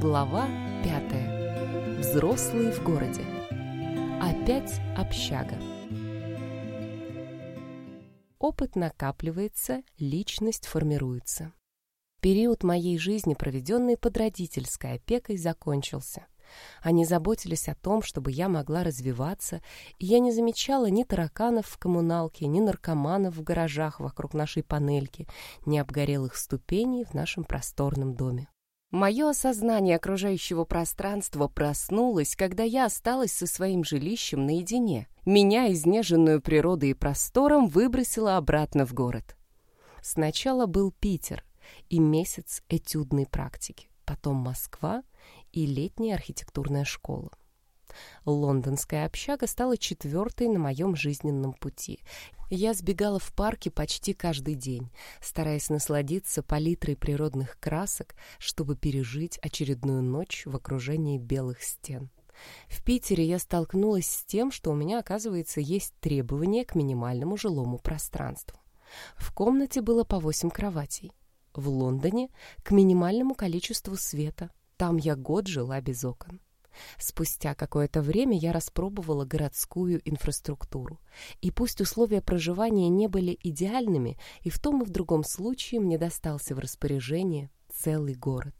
Глава пятая. Взрослые в городе. Опять общага. Опыт накапливается, личность формируется. Период моей жизни, проведенный под родительской опекой, закончился. Они заботились о том, чтобы я могла развиваться, и я не замечала ни тараканов в коммуналке, ни наркоманов в гаражах вокруг нашей панельки, ни обгорелых ступеней в нашем просторном доме. Мое осознание окружающего пространства проснулось, когда я осталась со своим жилищем наедине. Меня, изнеженную природой и простором, выбросило обратно в город. Сначала был Питер и месяц этюдной практики, потом Москва и летняя архитектурная школа. Лондонская общага стала четвертой на моем жизненном пути. Я сбегала в парке почти каждый день, стараясь насладиться палитрой природных красок, чтобы пережить очередную ночь в окружении белых стен. В Питере я столкнулась с тем, что у меня, оказывается, есть требования к минимальному жилому пространству. В комнате было по восемь кроватей. В Лондоне — к минимальному количеству света, там я год жила без окон. Спустя какое-то время я распробовала городскую инфраструктуру. И пусть условия проживания не были идеальными, и в том и в другом случае мне достался в распоряжение целый город.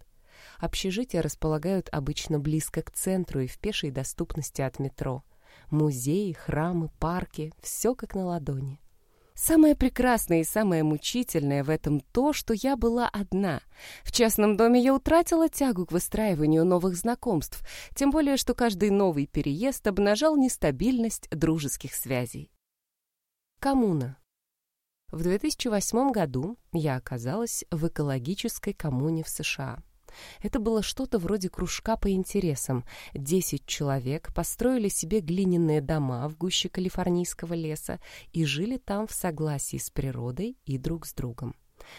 Общежития располагают обычно близко к центру и в пешей доступности от метро. Музеи, храмы, парки — все как на ладони. Самое прекрасное и самое мучительное в этом то, что я была одна. В частном доме я утратила тягу к выстраиванию новых знакомств, тем более, что каждый новый переезд обнажал нестабильность дружеских связей. Коммуна. В 2008 году я оказалась в экологической коммуне в США. Это было что-то вроде кружка по интересам. Десять человек построили себе глиняные дома в гуще калифорнийского леса и жили там в согласии с природой и друг с другом.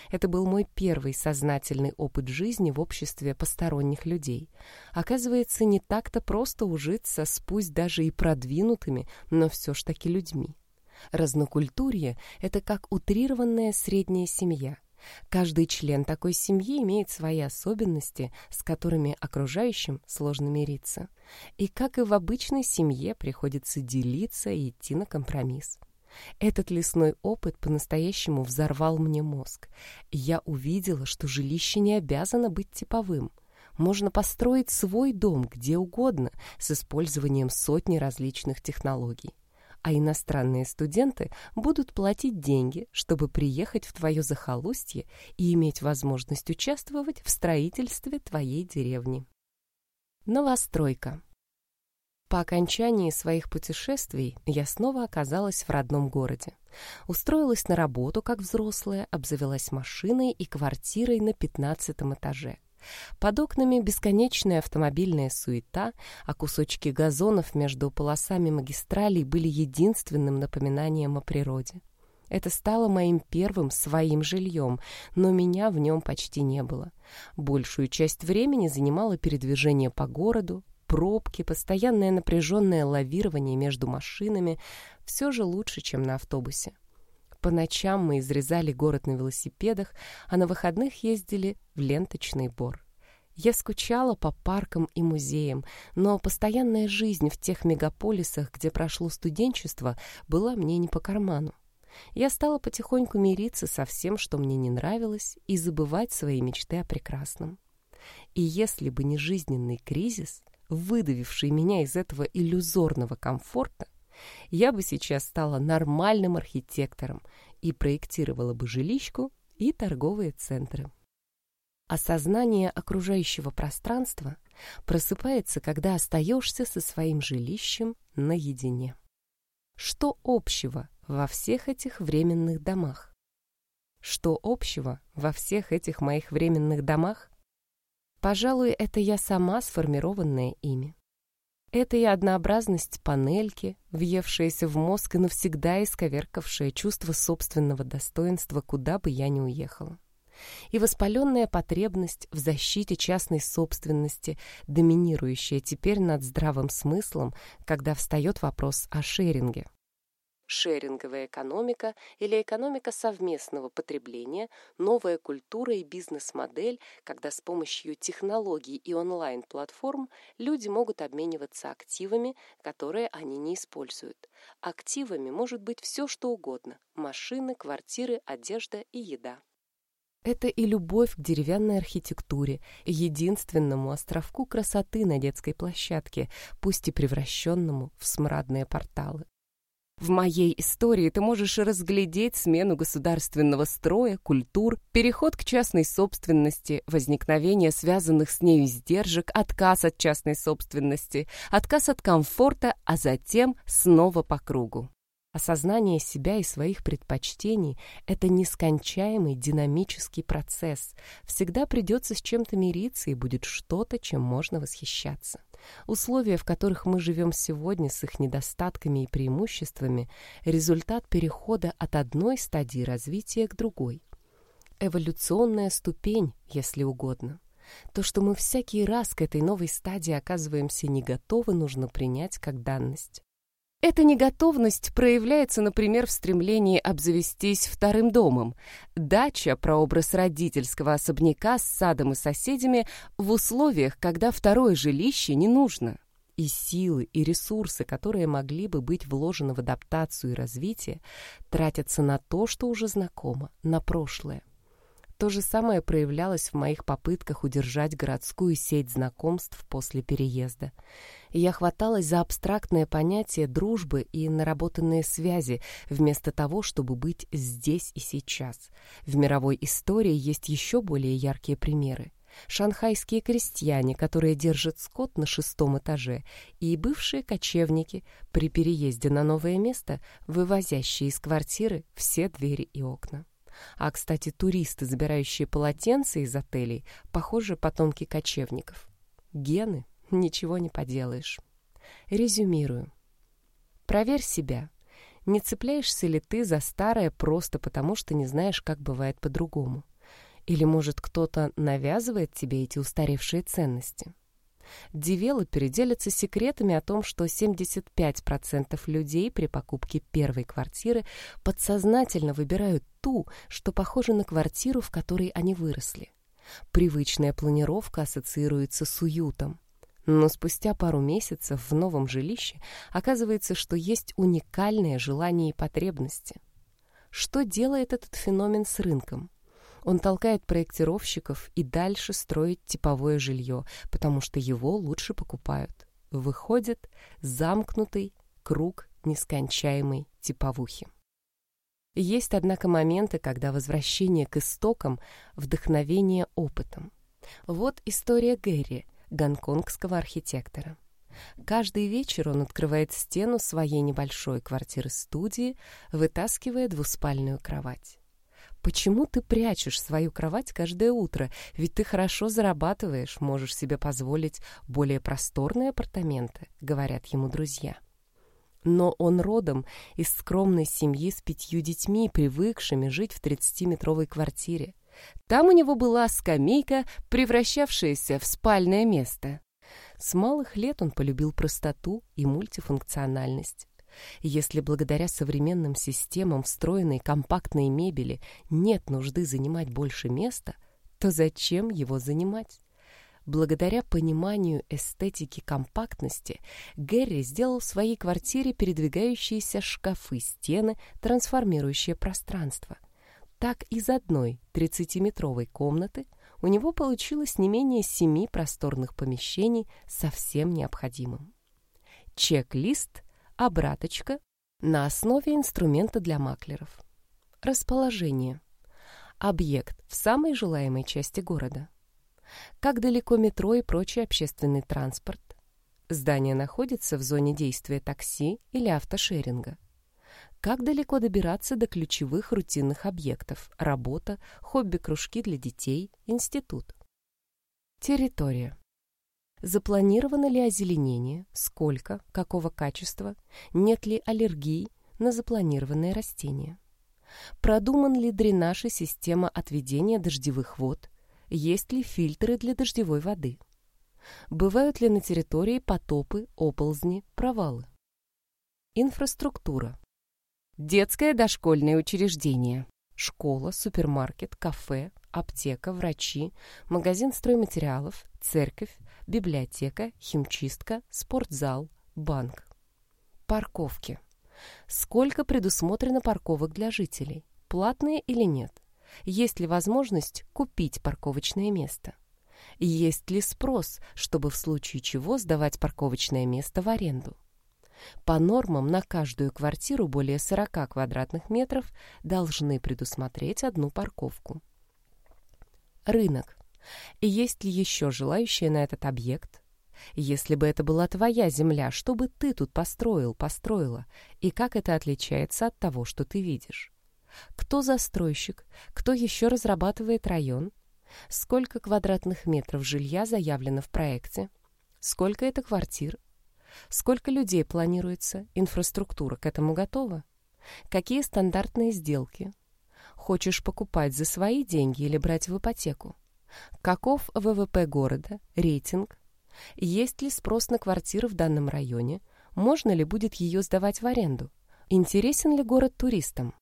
Это был мой первый сознательный опыт жизни в обществе посторонних людей. Оказывается, не так-то просто ужиться с пусть даже и продвинутыми, но все ж таки людьми. Разнокультурье — это как утрированная средняя семья — Каждый член такой семьи имеет свои особенности, с которыми окружающим сложно мириться. И, как и в обычной семье, приходится делиться и идти на компромисс. Этот лесной опыт по-настоящему взорвал мне мозг. Я увидела, что жилище не обязано быть типовым. Можно построить свой дом где угодно с использованием сотни различных технологий а иностранные студенты будут платить деньги, чтобы приехать в твое захолустье и иметь возможность участвовать в строительстве твоей деревни. Новостройка. По окончании своих путешествий я снова оказалась в родном городе. Устроилась на работу как взрослая, обзавелась машиной и квартирой на пятнадцатом этаже. Под окнами бесконечная автомобильная суета, а кусочки газонов между полосами магистралей были единственным напоминанием о природе. Это стало моим первым своим жильем, но меня в нем почти не было. Большую часть времени занимало передвижение по городу, пробки, постоянное напряженное лавирование между машинами. Все же лучше, чем на автобусе. По ночам мы изрезали город на велосипедах, а на выходных ездили в ленточный бор. Я скучала по паркам и музеям, но постоянная жизнь в тех мегаполисах, где прошло студенчество, была мне не по карману. Я стала потихоньку мириться со всем, что мне не нравилось, и забывать свои мечты о прекрасном. И если бы не жизненный кризис, выдавивший меня из этого иллюзорного комфорта, я бы сейчас стала нормальным архитектором и проектировала бы жилищку и торговые центры. Осознание окружающего пространства просыпается, когда остаешься со своим жилищем наедине. Что общего во всех этих временных домах? Что общего во всех этих моих временных домах? Пожалуй, это я сама сформированная ими. Это и однообразность панельки, въевшаяся в мозг и навсегда исковеркавшая чувство собственного достоинства, куда бы я ни уехала. И воспаленная потребность в защите частной собственности, доминирующая теперь над здравым смыслом, когда встает вопрос о шеринге. Шеринговая экономика или экономика совместного потребления, новая культура и бизнес-модель, когда с помощью технологий и онлайн-платформ люди могут обмениваться активами, которые они не используют. Активами может быть все, что угодно – машины, квартиры, одежда и еда. Это и любовь к деревянной архитектуре, единственному островку красоты на детской площадке, пусть и превращенному в смрадные порталы. В моей истории ты можешь разглядеть смену государственного строя, культур, переход к частной собственности, возникновение связанных с нею издержек, отказ от частной собственности, отказ от комфорта, а затем снова по кругу. Осознание себя и своих предпочтений — это нескончаемый динамический процесс. Всегда придется с чем-то мириться, и будет что-то, чем можно восхищаться. Условия, в которых мы живем сегодня с их недостатками и преимуществами, результат перехода от одной стадии развития к другой. Эволюционная ступень, если угодно. То, что мы всякий раз к этой новой стадии оказываемся не готовы, нужно принять как данность. Эта неготовность проявляется, например, в стремлении обзавестись вторым домом. Дача – прообраз родительского особняка с садом и соседями в условиях, когда второе жилище не нужно. И силы, и ресурсы, которые могли бы быть вложены в адаптацию и развитие, тратятся на то, что уже знакомо, на прошлое. То же самое проявлялось в моих попытках удержать городскую сеть знакомств после переезда. я хваталась за абстрактное понятие дружбы и наработанные связи, вместо того, чтобы быть здесь и сейчас. В мировой истории есть еще более яркие примеры. Шанхайские крестьяне, которые держат скот на шестом этаже, и бывшие кочевники при переезде на новое место, вывозящие из квартиры все двери и окна. А, кстати, туристы, забирающие полотенца из отелей, похоже, потомки кочевников. Гены, ничего не поделаешь. Резюмирую. Проверь себя. Не цепляешься ли ты за старое просто потому, что не знаешь, как бывает по-другому? Или, может, кто-то навязывает тебе эти устаревшие ценности? Девелоперы делятся секретами о том, что 75% людей при покупке первой квартиры подсознательно выбирают ту, что похожа на квартиру, в которой они выросли. Привычная планировка ассоциируется с уютом. Но спустя пару месяцев в новом жилище оказывается, что есть уникальное желание и потребности. Что делает этот феномен с рынком? Он толкает проектировщиков и дальше строить типовое жилье, потому что его лучше покупают. Выходит замкнутый круг нескончаемой типовухи. Есть, однако, моменты, когда возвращение к истокам – вдохновение опытом. Вот история Гэри, гонконгского архитектора. Каждый вечер он открывает стену своей небольшой квартиры-студии, вытаскивая двуспальную кровать. Почему ты прячешь свою кровать каждое утро? Ведь ты хорошо зарабатываешь, можешь себе позволить более просторные апартаменты, говорят ему друзья. Но он родом из скромной семьи с пятью детьми, привыкшими жить в 30-метровой квартире. Там у него была скамейка, превращавшаяся в спальное место. С малых лет он полюбил простоту и мультифункциональность. Если благодаря современным системам встроенной компактной мебели нет нужды занимать больше места, то зачем его занимать? Благодаря пониманию эстетики компактности, Гэри сделал в своей квартире передвигающиеся шкафы, стены, трансформирующие пространство. Так из одной 30-метровой комнаты у него получилось не менее семи просторных помещений со всем необходимым. Чек-лист Обраточка на основе инструмента для маклеров. Расположение. Объект в самой желаемой части города. Как далеко метро и прочий общественный транспорт. Здание находится в зоне действия такси или автошеринга. Как далеко добираться до ключевых рутинных объектов – работа, хобби-кружки для детей, институт. Территория. Запланировано ли озеленение, сколько, какого качества, нет ли аллергий на запланированные растения. Продуман ли дренаж и система отведения дождевых вод, есть ли фильтры для дождевой воды. Бывают ли на территории потопы, оползни, провалы. Инфраструктура. Детское дошкольное учреждение. Школа, супермаркет, кафе, аптека, врачи, магазин стройматериалов, церковь, библиотека, химчистка, спортзал, банк. Парковки. Сколько предусмотрено парковок для жителей? Платные или нет? Есть ли возможность купить парковочное место? Есть ли спрос, чтобы в случае чего сдавать парковочное место в аренду? По нормам на каждую квартиру более 40 квадратных метров должны предусмотреть одну парковку. Рынок. И есть ли еще желающие на этот объект? Если бы это была твоя земля, что бы ты тут построил, построила? И как это отличается от того, что ты видишь? Кто застройщик? Кто еще разрабатывает район? Сколько квадратных метров жилья заявлено в проекте? Сколько это квартир? Сколько людей планируется? Инфраструктура к этому готова? Какие стандартные сделки? Хочешь покупать за свои деньги или брать в ипотеку? Каков ВВП города? Рейтинг? Есть ли спрос на квартиры в данном районе? Можно ли будет ее сдавать в аренду? Интересен ли город туристам?